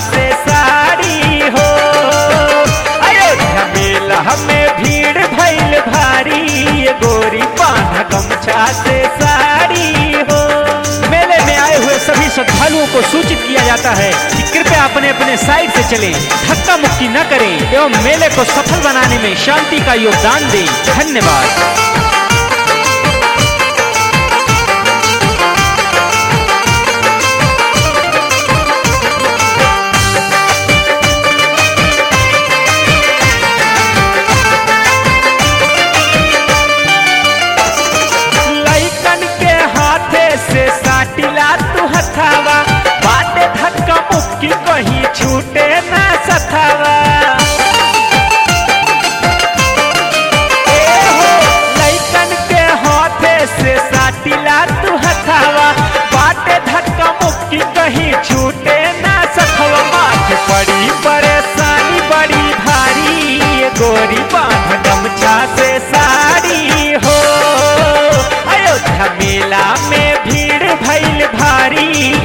से साड़ी हो। अयोध्या मेला में भीड़ भैल भारी। ये गोरी बाँध गमछा से साड़ी हो। मेले में आए हुए सभी श्रद्धालुओं को सूचित किया जाता है कि कृपया अपने अपने साइड से चलें, धक्का मुक्की न करें एवं मेले को सफल बनाने में शांति का योगदान दें। धन्यवाद। तू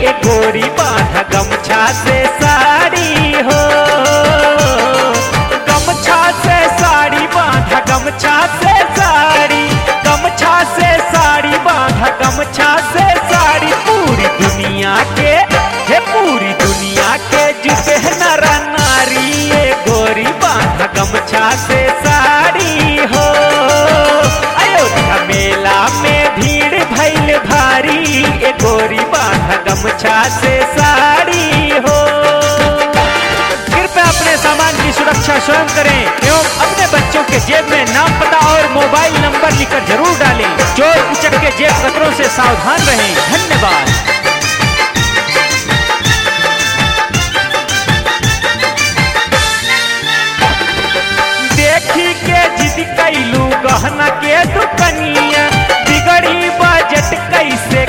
ये गोरी बाँध गमछा से साड़ी गमछा से साड़ी हो। कृपया अपने सामान की सुरक्षा स्वयं करें एवं अपने बच्चों के जेब में नाम पता और मोबाइल नंबर लिखकर ज़रूर डालें। चोर उचक के जेब खतरों से सावधान रहें। धन्यवाद। कैलू गहना के दुकनिया, बिगड़ी बजट कैसे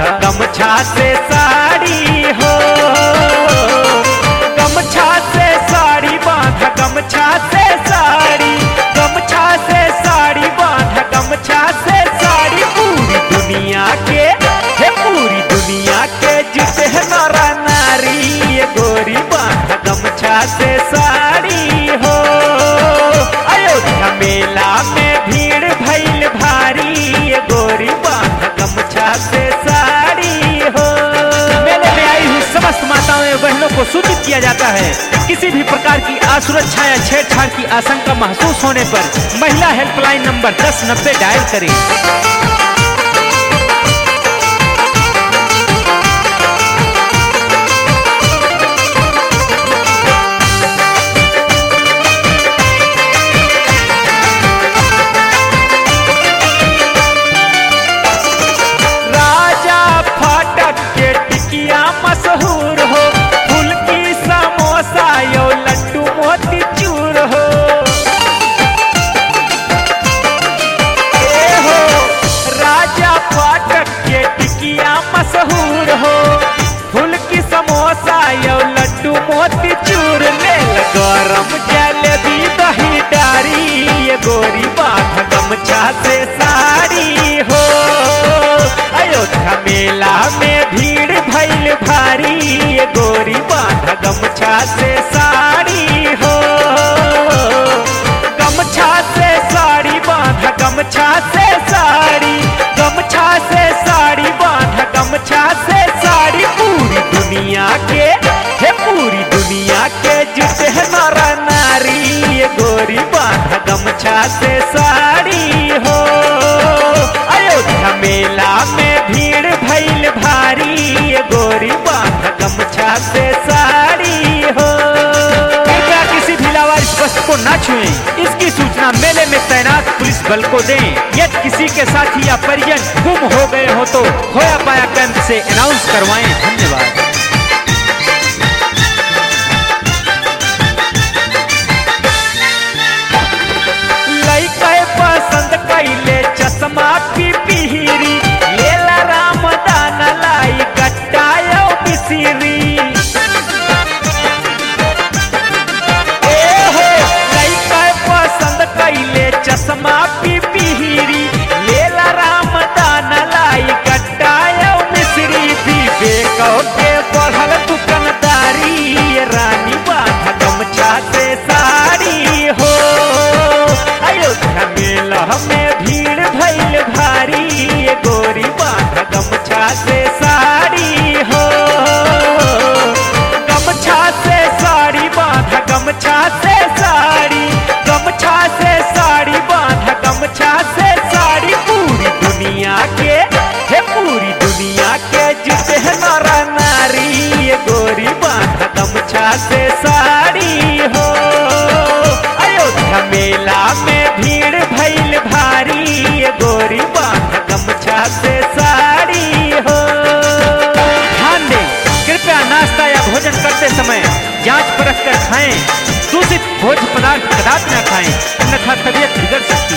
गमछा से साड़ी से साड़ी हो। मेले में आई हुई समस्त माताओं एवं बहनों को सूचित किया जाता है, किसी भी प्रकार की असुरक्षा या छेड़छाड़ की आशंका महसूस होने पर महिला हेल्पलाइन नंबर दस नब्बे डायल करें। फाटक के टिकिया मशहूर हो। फुल्की समोसा यो लड्डू मोती चूर ले गरम जलेबी, दही, डारी, ये गोरी बात गमछा से साड़ी हो। अयोध्या मेला में भीड़ भैल भारी, ये गोरी बाँध गमछा से साड़ी से साड़ी हो। कृपया किसी भी लावारिस वस्तु को न छुए। इसकी सूचना मेले में तैनात पुलिस बल को दें। यदि किसी के साथी या परिजन गुम हो गए हो तो खोया पाया कैंप से अनाउंस करवाएँ। धन्यवाद। गमछा से साड़ी हो। गमछा से साड़ी बांधा गमछा से साड़ी। गमछा से साड़ी बांधा गमछा से खाएँ दूषित भोज पदार्थ कदापि न खाएँ अन्यथा तबियत बिगड़ सकती